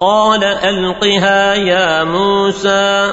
قال ألقها يا موسى.